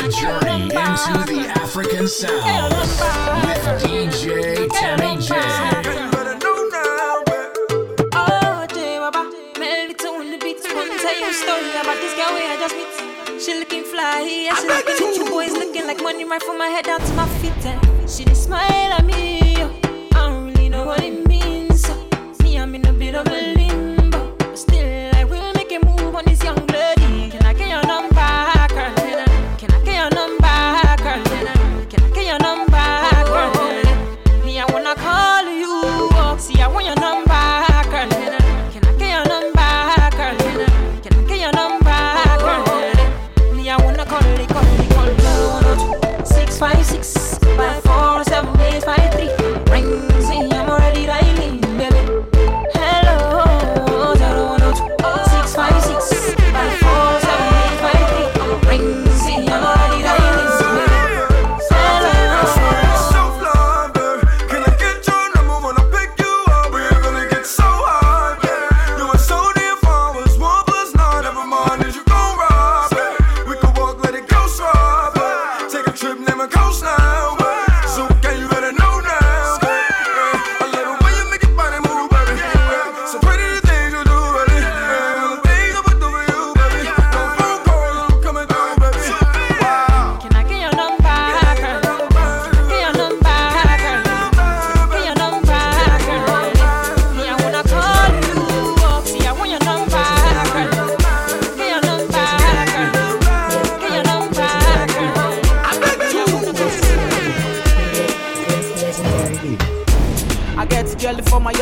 a journey into the African sound with DJ Tammy J. Story about this girl I just meet. She looking fly, she looking boys, looking like money right from my head down to my feet. And she just smile at me.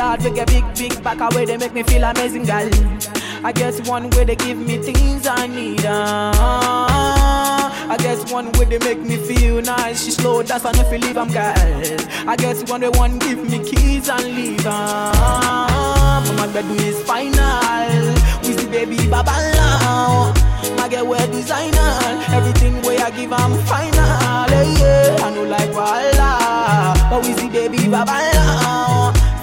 My yard, get big, big back away, they make me feel amazing, girl. I guess one way they give me things I need. Uh, I guess one way they make me feel nice. She slow, that's I feel leave, I'm girl. I guess one way one give me keys and leave. Uh, my bed is final. We see baby baba now. My girl wear designer. Everything way I give, I'm final. Yeah. I know like Walla. But we see baby baba now.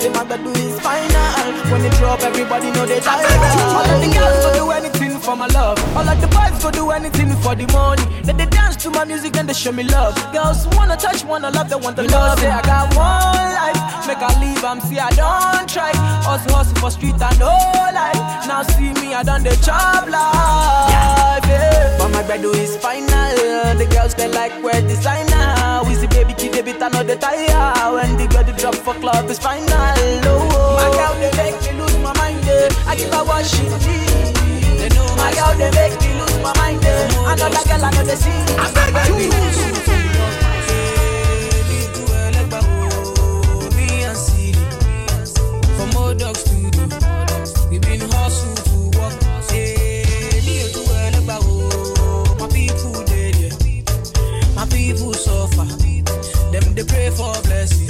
Say my bed is final. When they drop, everybody know they die. All of the girls go do anything for my love. All of the boys go do anything for the money. Then they dance to my music and they show me love. Girls wanna touch, wanna love, they want the love. Say I got one life, make I leave, I'm see I don't try. Hustle, hustle for street and no life. Now see me, I done the job life. Yeah. But my bread is final. The girls they like wear designer. We see baby kid, they know the tire. When the girl they drop for club is final. Oh, my girl they make me lose my mind. Yeah. I give her what she need. My girl they make me lose my mind. Yeah. Another girl I know they see. Pray for blessing.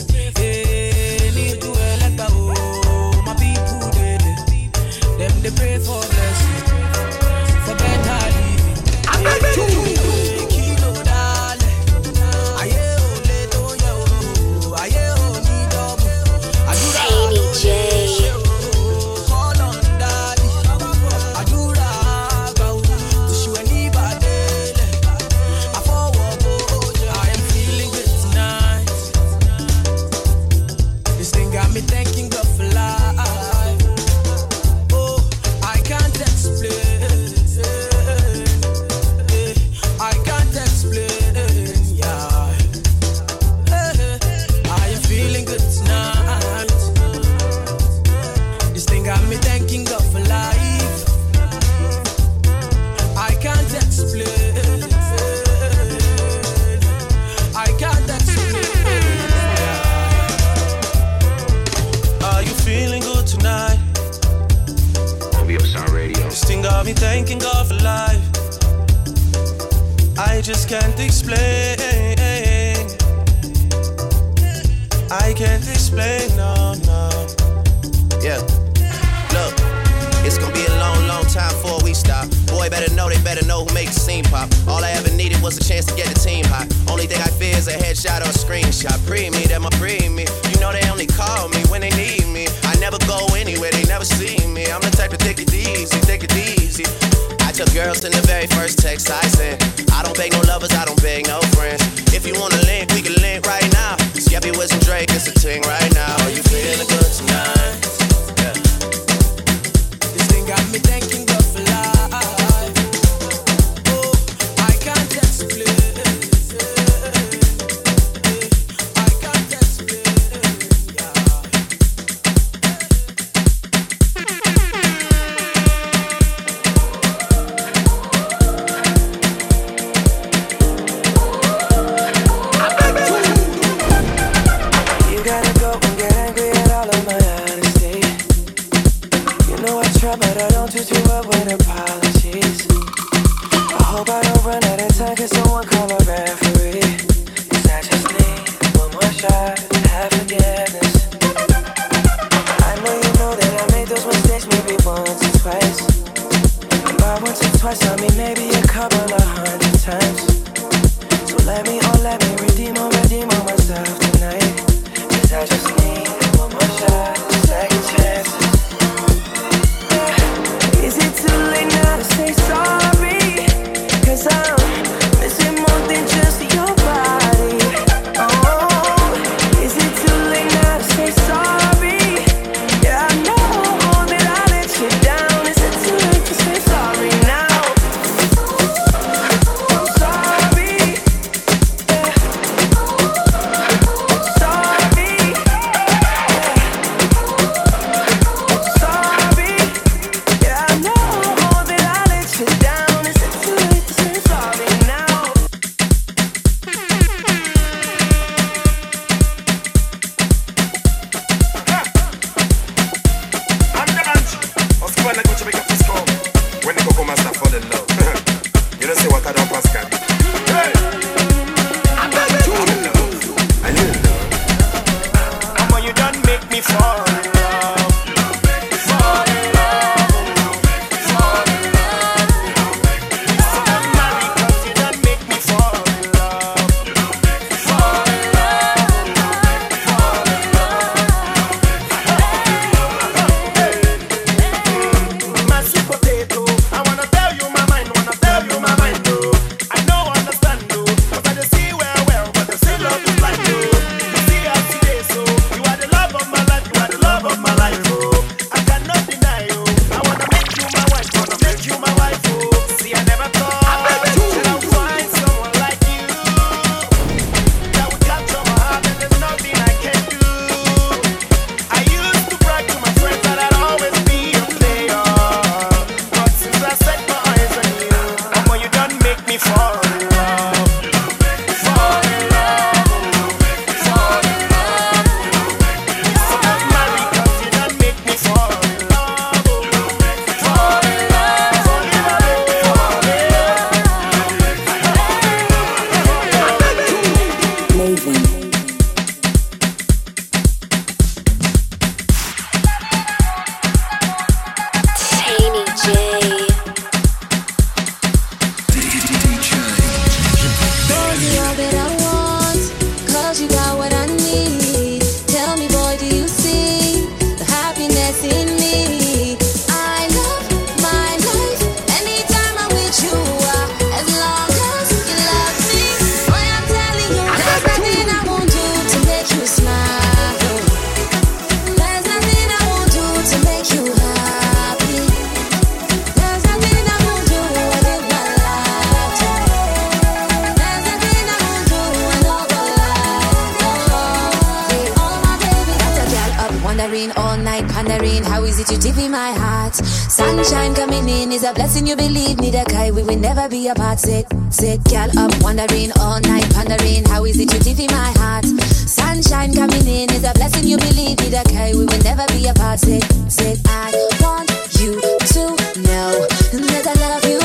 my heart. Sunshine coming in is a blessing, you believe me, that guy, we will never be apart. Sit, sit, gal up, wondering all night, pondering how is it you did in my heart. Sunshine coming in is a blessing, you believe me, that guy, we will never be apart. Sit, sit, I want you to know that I love you.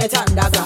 it and that's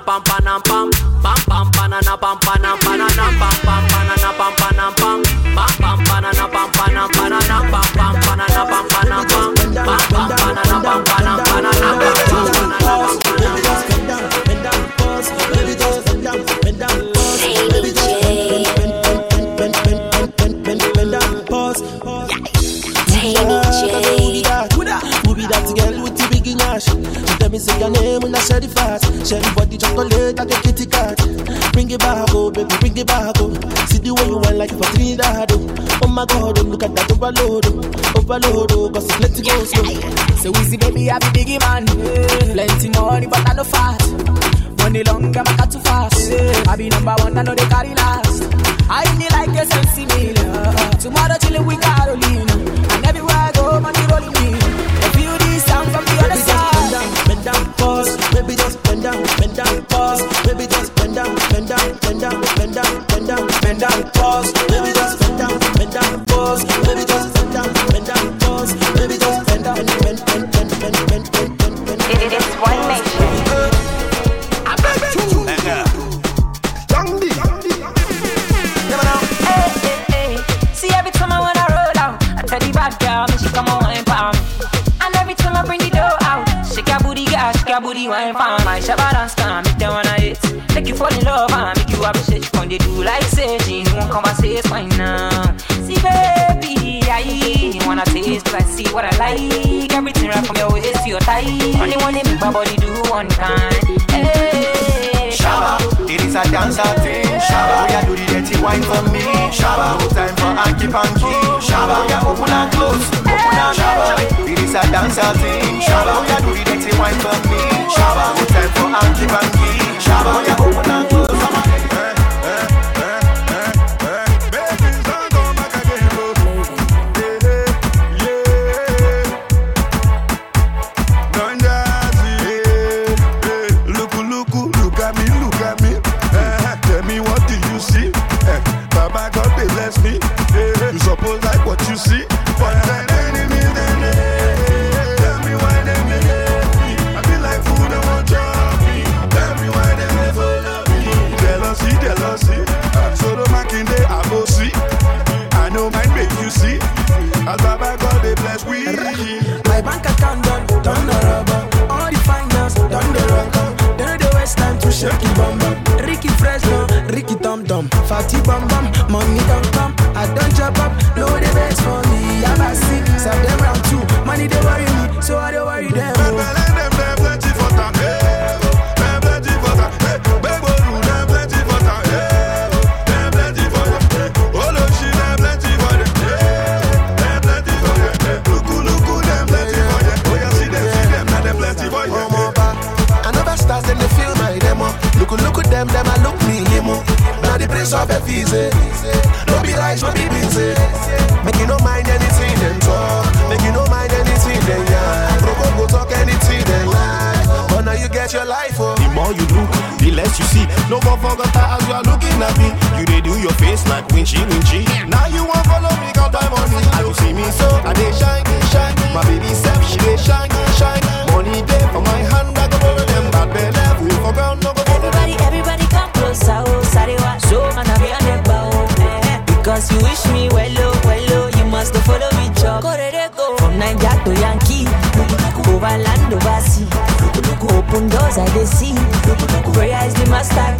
pampa overload, overload, oh, cause let it go slow. So easy, baby, I be biggie man. wanna taste, I see what I like. Everything right from your waist to your thigh. Only one in my body do one kind. Shaba, it is a dancer thing. Shaba, yeah, do the dirty wine for me. Shaba, no time for hanky panky. Shaba, yeah, open and close. Open and shaba, it is a dancer thing. Shaba, yeah, do the dirty wine for me. Shaba, no time for hanky panky. Shaba, yeah, open and close. sabe easy. No be right, no be busy. Make you no mind anything them talk. Make you no mind anything them yarn. Pro go talk anything them lie. But now you get your life oh. The more you look, the less you see. No one forgot that as you are looking at me. You they do your face like winchy winchy. Now you want follow me, got my I don't see me so I they shine. once you wish me well, oh, well, oh, you must go follow me, chop. From Niger to Yankee, over land, over sea. Open doors, I see. Prayer is the master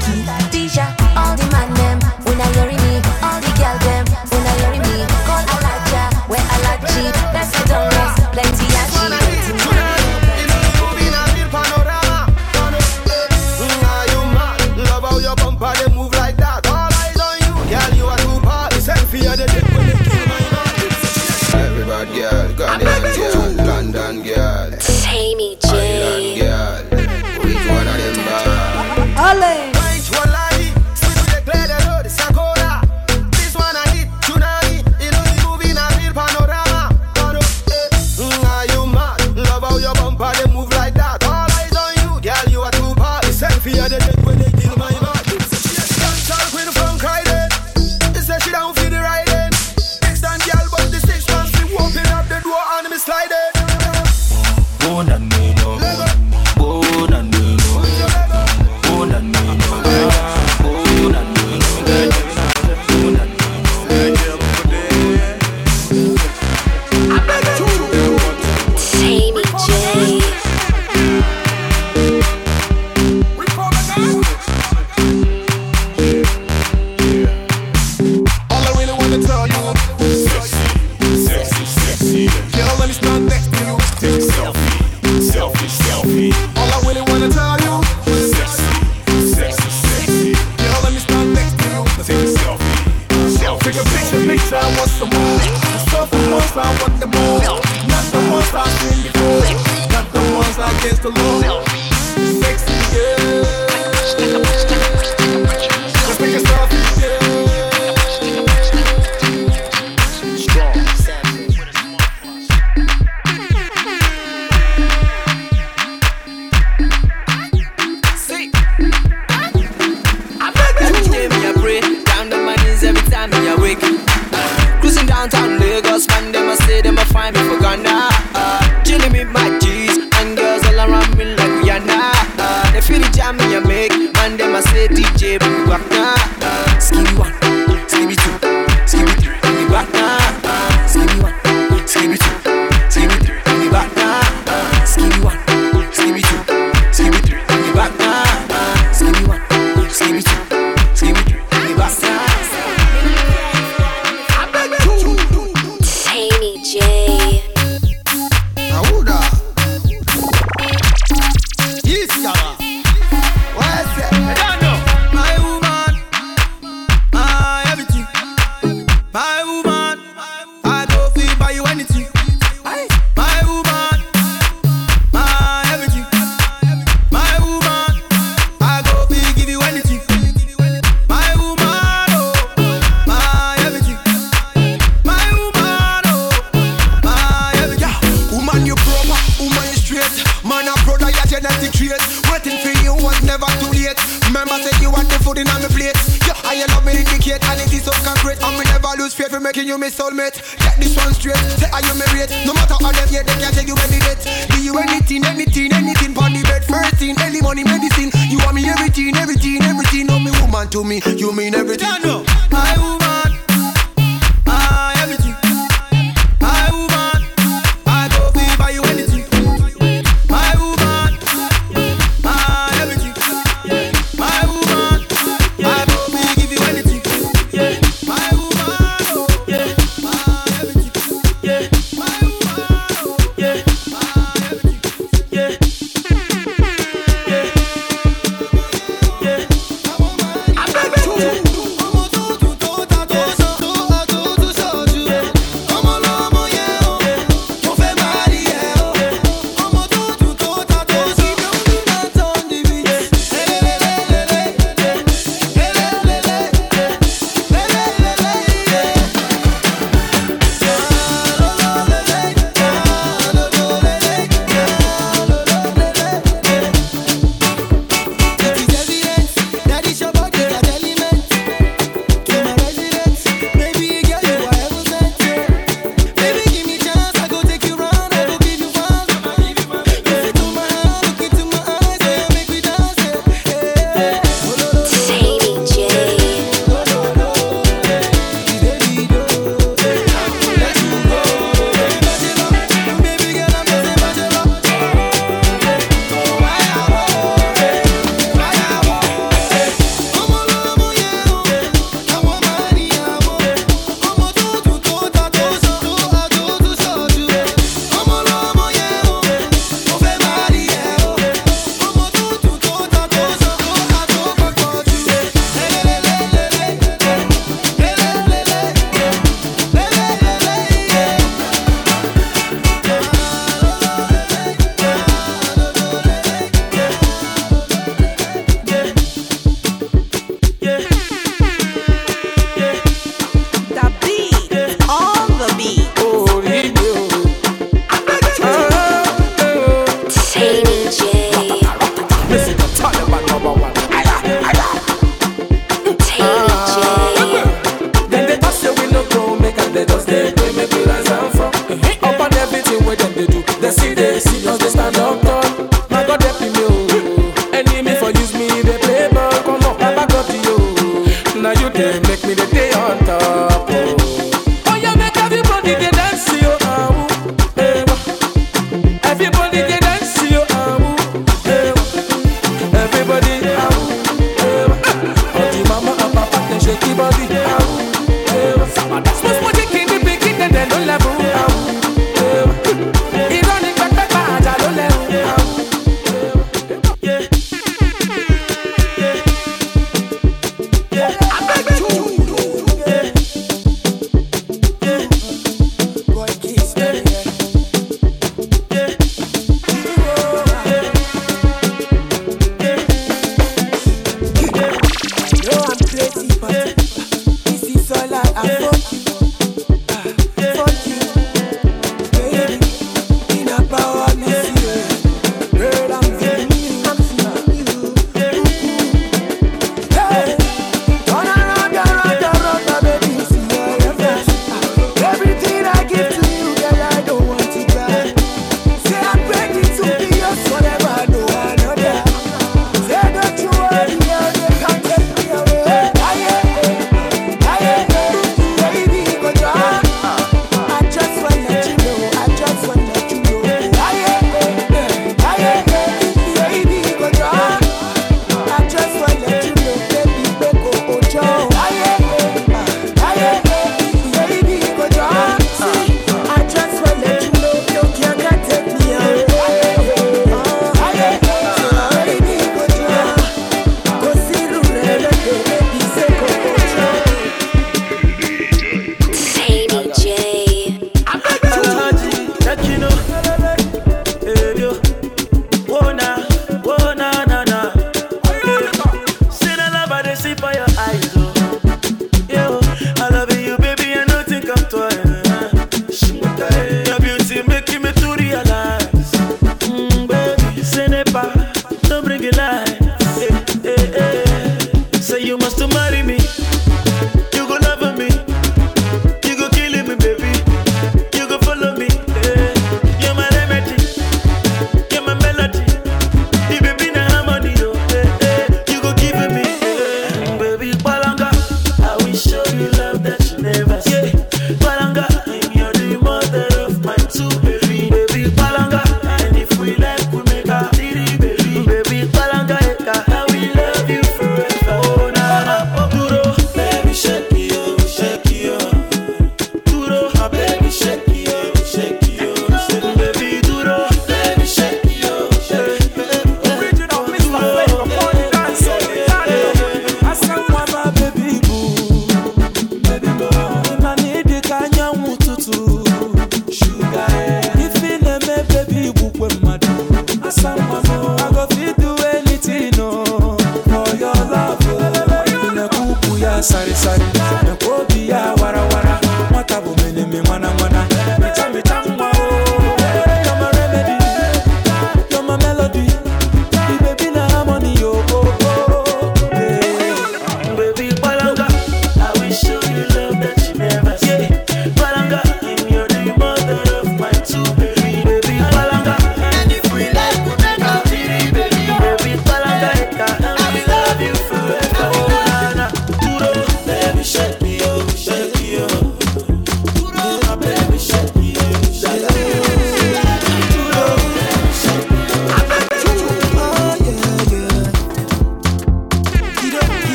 for making you my soulmate. Get this one straight. Say are you married? No matter how them, yeah, they can't take you any date. Do you anything, anything, anything? Pon the bed, first thing, early money, medicine. You want me everything, everything, everything. Oh, me woman to me, you mean everything.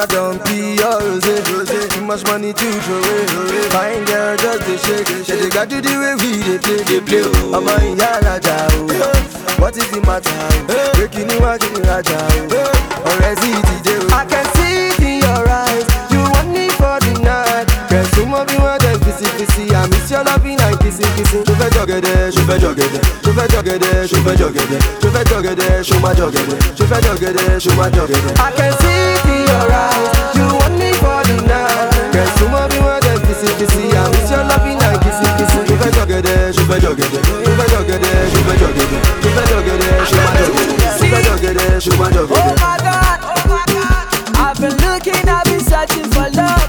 Whether na dumpy or rose Too much money to throw away eh? Fine girl just dey shake Say they got to the way we dey play dey play oh. ìyá alájà oh. What is the matter oh? Breaking níwájú ìrajà oh. Ọ̀rẹ́ sí ìdíje oh. I can see it in your eyes You want me for the night Kẹ̀sùn mọ́ bí wọ́n dẹ̀ fisifisi I your loving and kissing kissing Ṣo fẹ́ jọ̀gẹ̀dẹ̀, ṣo fẹ́ jọ̀gẹ̀dẹ̀ Ṣo fẹ́ jọ̀gẹ̀dẹ̀, ṣo fẹ́ jọ̀gẹ̀dẹ̀ Ṣo fẹ́ jọ̀gẹ̀dẹ̀, ṣo má jọ̀gẹ̀dẹ̀ Ṣo fẹ́ jọ̀gẹ̀dẹ̀, ṣo má jọ̀gẹ̀dẹ̀ I can see it in your eyes You want me for the night Kẹ̀sùn mọ́ bí wọ́n dẹ̀ fisifisi I miss your loving and kissing kissing Ṣo fẹ́ jọ̀gẹ̀dẹ̀, ṣo fẹ́ jọ̀gẹ̀dẹ̀ Ṣo fẹ́ jọ̀gẹ̀dẹ̀, ṣo fẹ́ jọ̀gẹ̀dẹ̀ Ṣo fẹ́ jọ̀gẹ̀dẹ̀, ṣo má jọ̀gẹ̀dẹ̀ Ṣo fẹ́ jọ̀gẹ̀dẹ̀, ṣo má Oh jọ̀gẹ̀dẹ̀ my God, oh my God. I've been looking, I've been searching for love.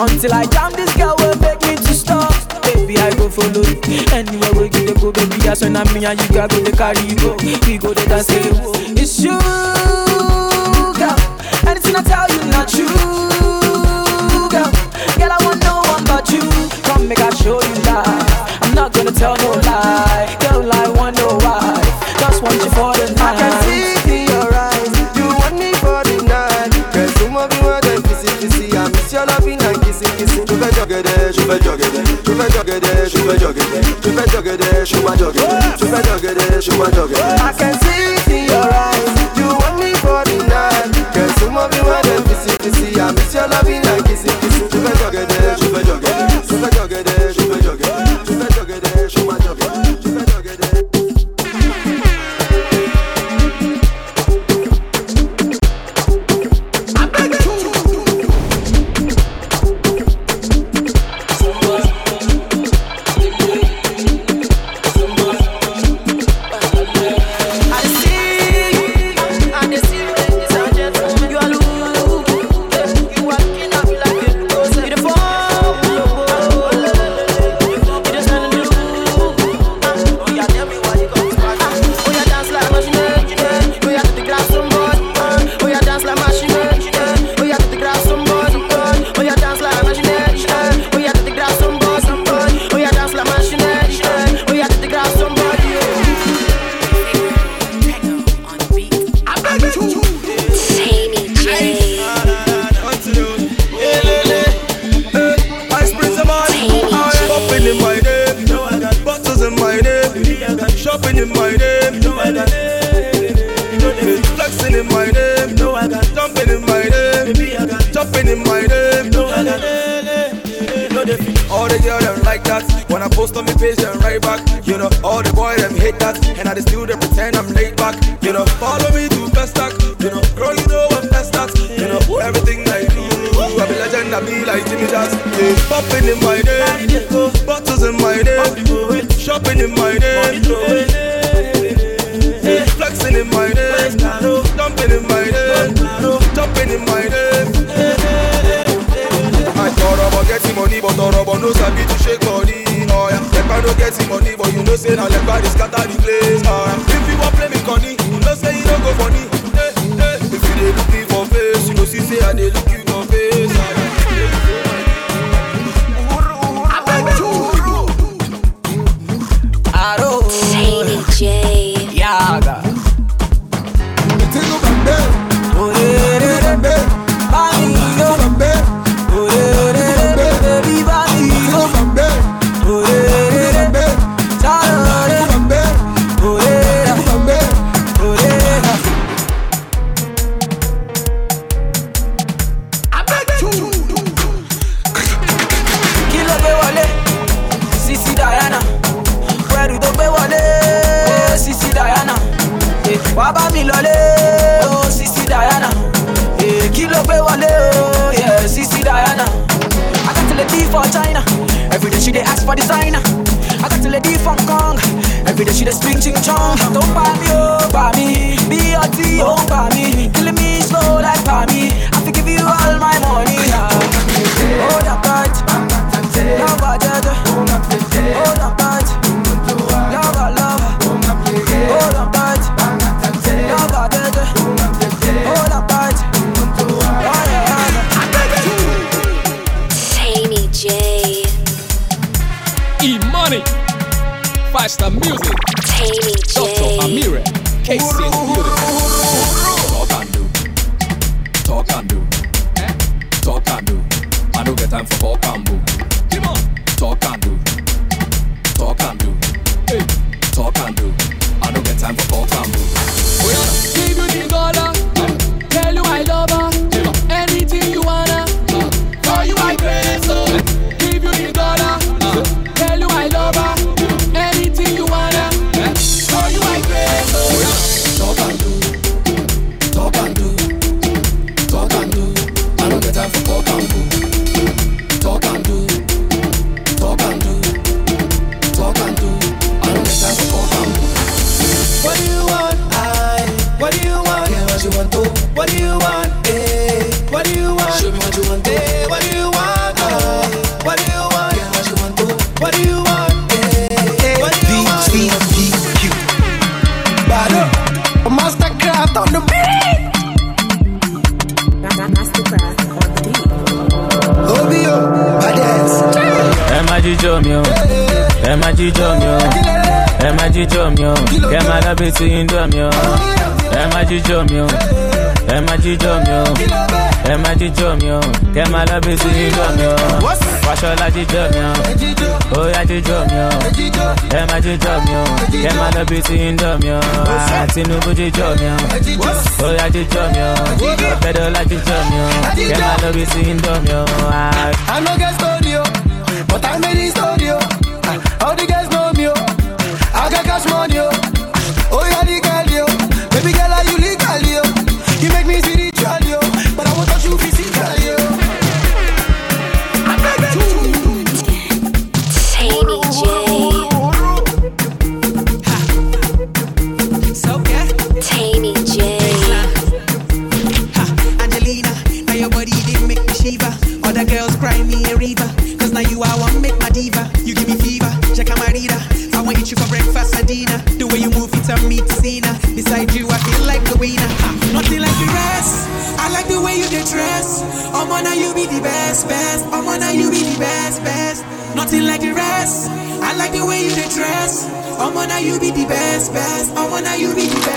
Until I jam this girl follow you. Anywhere we to go, baby, that's when I'm me and you got go to carry you go. We go to dance the wall. It's you, girl. Anything I tell you, not true, girl. Girl, I want no one but you. Come make I show you love. I'm not gonna tell no lie. Girl, I want no wife. Just want you for the night. I can see it in your eyes. You want me for the night. Kẹ̀sùn mọ́ bí wọ́n dẹ̀ fisifisi. I miss your loving and fẹ́ jọ̀gẹ̀dẹ̀, ṣo fẹ́ jọ̀gẹ̀dẹ̀. Ṣo fẹ́ Ṣo fẹ́ jọ̀gẹ̀dẹ̀, ṣo má jọ̀gẹ̀dẹ̀. Ṣo fẹ́ jọ̀gẹ̀dẹ̀, ṣo. I can see it in your eyes. You want me for the night. Kẹ̀sùn mọ́ bí wọ́n dẹ̀ fisifisi. I miss your loving and fi ti ń dọ̀ mí o. Ẹ má jíjọ mi o. Ẹ má jíjọ mi o. Ẹ má jíjọ mi o. Kẹ má lọ fi ti ń dọ̀ mí o. Wàṣọlá jíjọ mi o. Ó yá jíjọ mi o. Ẹ má jíjọ mi o. Kẹ má lọ fi ti ń dọ̀ mí o. Ah, Àtinúbù jíjọ mi o. Ó yá jíjọ mi o. Ọbẹ̀dọ́lá jíjọ mi o. Kẹ má lọ fi ti ń dọ̀ ah. no get story but I made it story o, ah, all the girls know me I got cash money. Baby girl, are you leaving? fast, fast. I wanna you be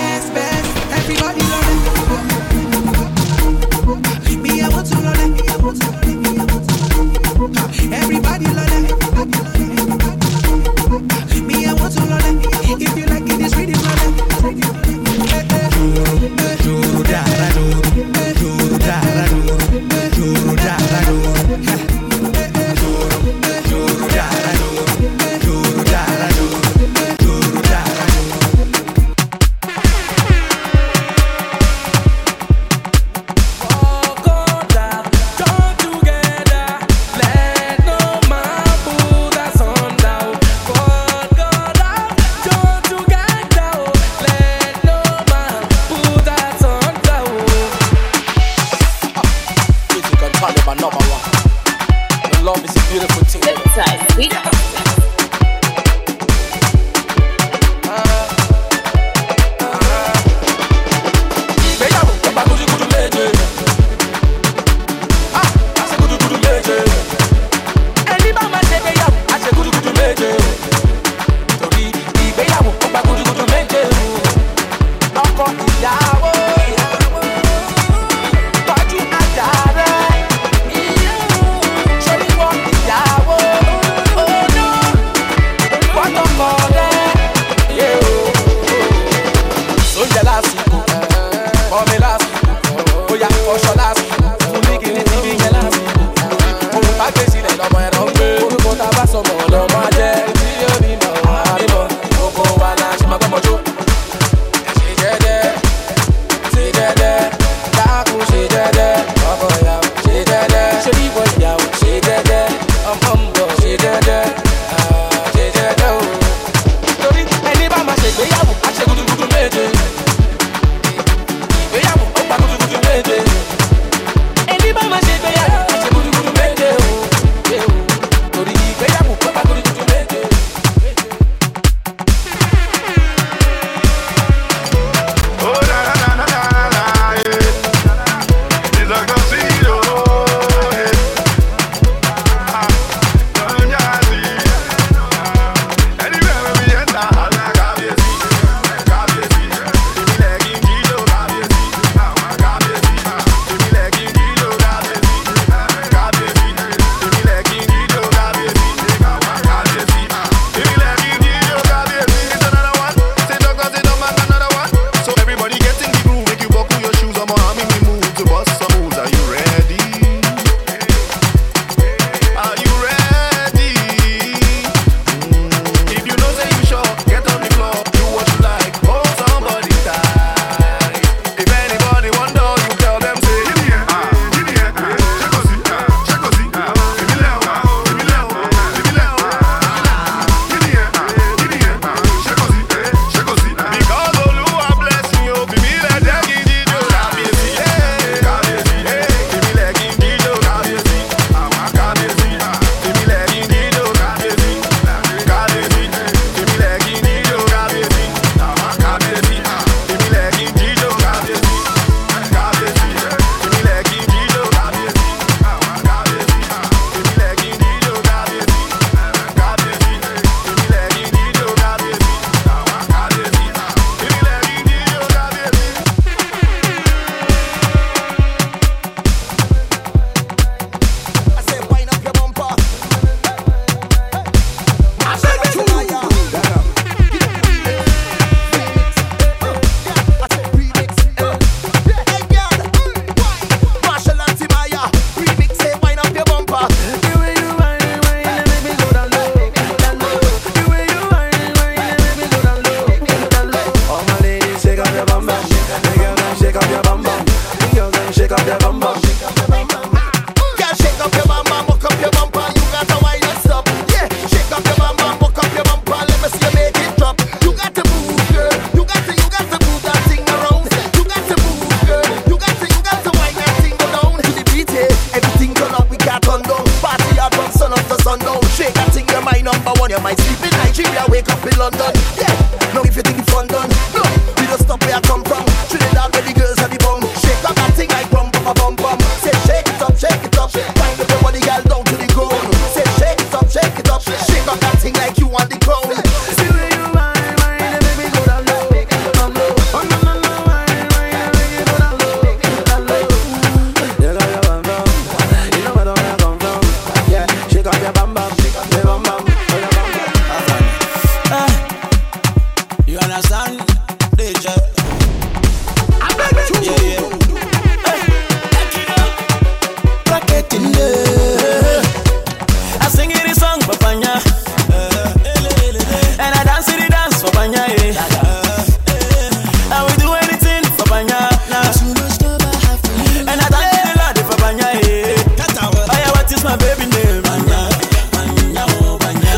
baby name?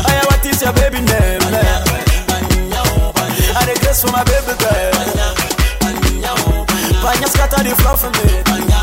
Aya, what is your baby name? I regress for my baby girl. Panya scatter the floor for me.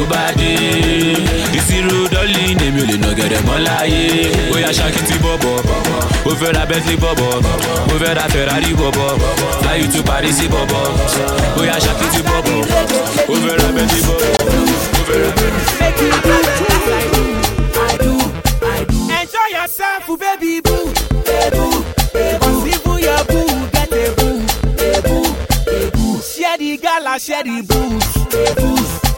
Nobody bá dé. Ìṣirò dọ́lì èmi ò lè nà gẹ̀rẹ̀ mọ́ láyé. Ó yá bọ̀bọ̀ ó fẹ́ bentley bọ̀bọ̀ We feel that ferrari bọ̀bọ̀ you tó parí bọ̀bọ̀ ó yá ṣáàkì tí bọ̀bọ̀ We feel that bentley bọ̀bọ̀ ó fẹ́ ra enjoy yourself baby boo. Boo boo get a boo. Share the gala share the booze.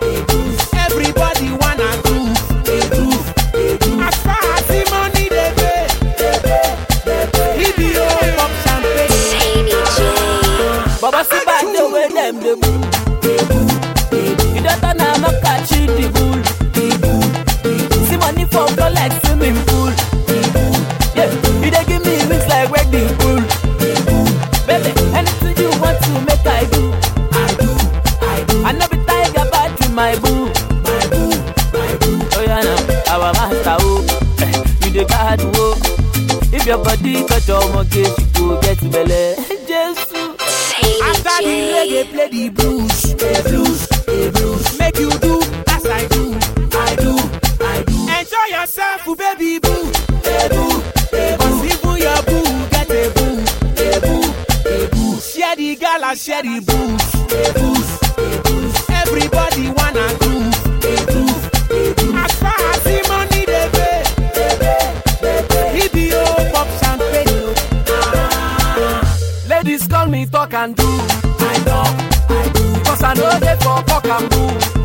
dey bad wo. If your body cut omoge, you go get belle. Jesu. After the reggae, play the blues, the blues, the blues. Make you do as I do, I do, I do. Enjoy yourself, baby boo, hey, boo, hey, boo. Cause even your boo get the boo, a boo, a boo. Share the gala, share the booze, a boo. I know they want fuck and boo.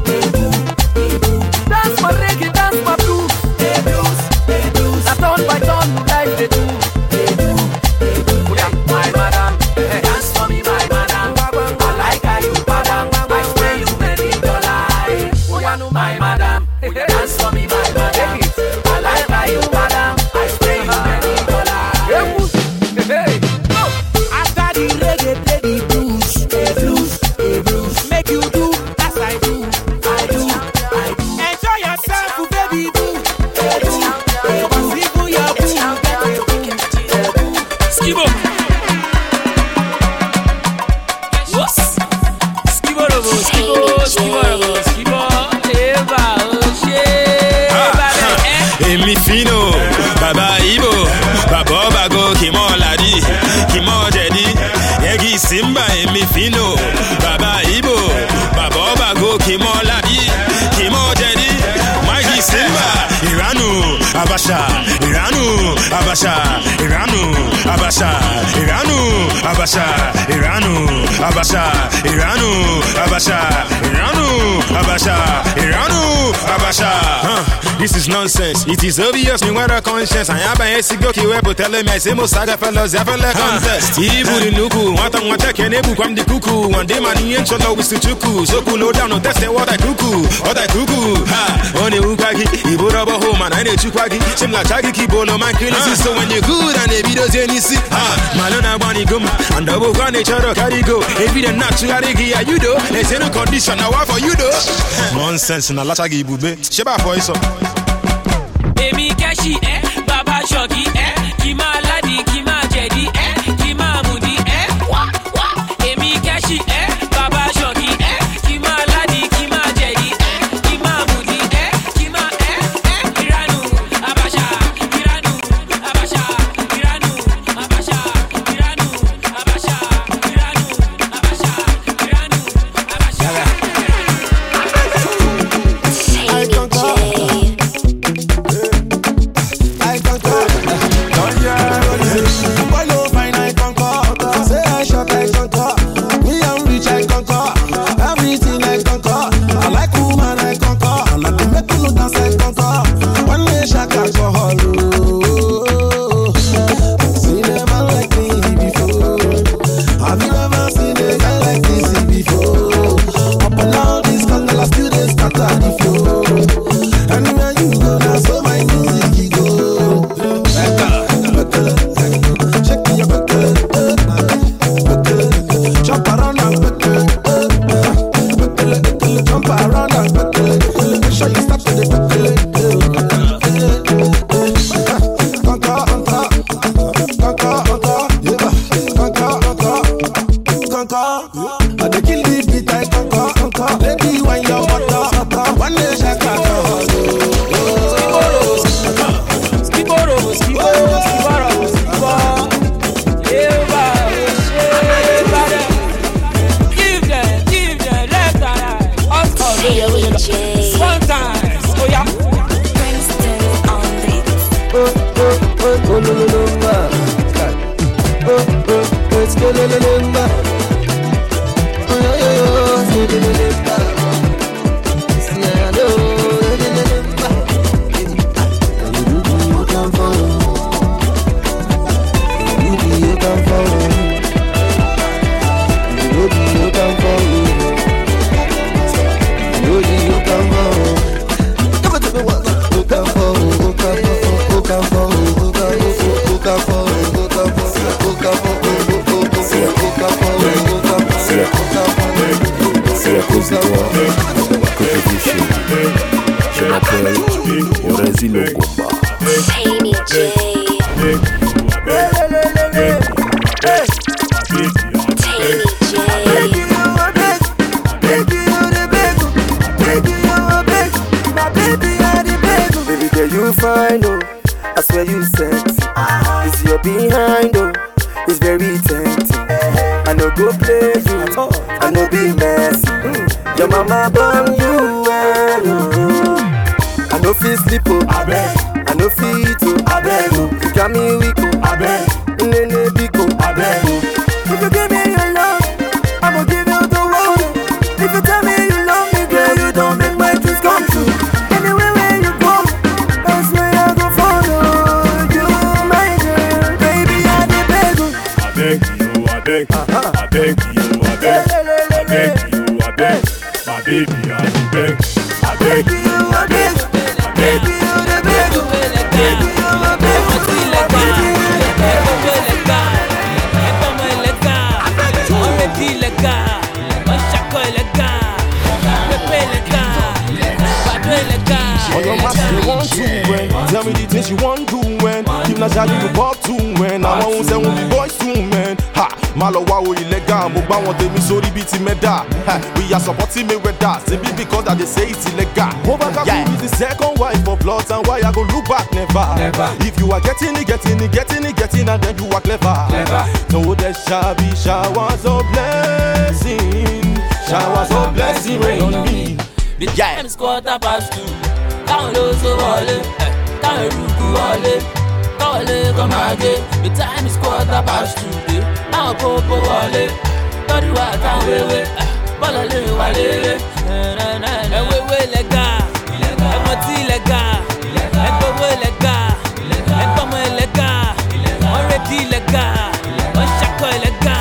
is nonsense. It is obvious me want a conscience. I am by Esigo Kiwepo telling me I say Mosaga fellows, I fell a ah, contest. Ibu the Nuku, want to want to Kenebu, come the cuckoo. One day money and Chola with Suchuku. Zoku no down, no test what I cuckoo. What I cuckoo. Ha, only Ukagi, Ibu Robo home, and I need Chukwagi. Chimla Chagi Kibolo, my killing So when you're good and the videos you need see. Ha, Malona Bani Guma, and double gun each other carry go. If you don't natural, you do. There's no condition now for you do. Nonsense, and a lot of Ibube. Sheba for you. Wọn tèmi sórí bíi ti mẹ́dà! We are supporting Mayweather Ṣebí because that they say it's illegal Obakaku Yeah. is the second wife of Lord and why I go look back never Never. If you are getting it, getting it, getting it, getting it Then you are clever Clever. No there shall be showers of blessing Showers of blessing rain on me The time is quarter past two. Káwọn ló so wọlé, eh, káwọn eruku wọlé, kọ́wọlé kọ́ máa gé. The time is quarter past two. eh, Káwọn pópó wọlé, bọ́ọ̀dù wà táwọn wéwé bọ́ọ̀lù lè wà lérè. ẹ wéwé ilẹ̀ ẹ mọtí ilẹ̀ ẹ gbowó ilẹ̀ ẹ gbọmọ ilẹ̀ ọ̀rẹ́dì ilẹ̀ ga ọ̀ṣàkọ.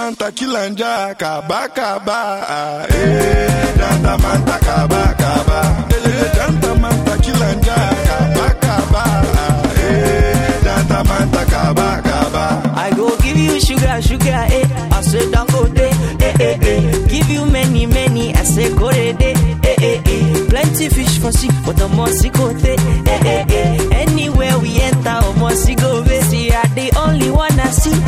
Manta kilanja kaba kaba eh janta manta kaba kaba eh janta manta kilanja kaba kaba eh janta manta kaba kaba I go give you sugar, sugar, eh. I say don't eh, eh, eh. Give you many, many, I say go eh, eh, eh. Plenty fish for sea, but the more day, eh, eh, eh.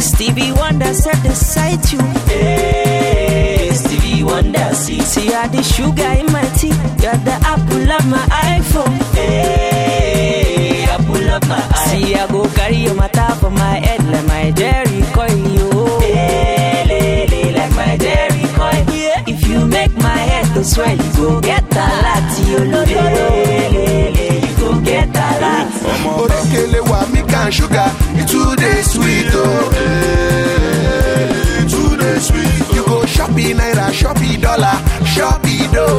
Stevie Wonder said sight you. Hey, Stevie Wonder, see, see, you're the sugar in my tea. You're the apple of my iPhone. Hey, apple of my eye. See, I go carry your matter for my head like my Jerry Coil. You. Hey, lay, like my Jerry Coil. Yeah. If you make my head to swell, you go get a lot. You know, hey, lay, you go get a lot. Orekele wa mi can sugar, it today.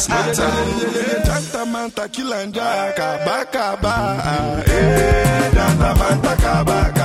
ass matter. Danta manta kilanjaka, kabaka ba. Eh, danta manta kabaka.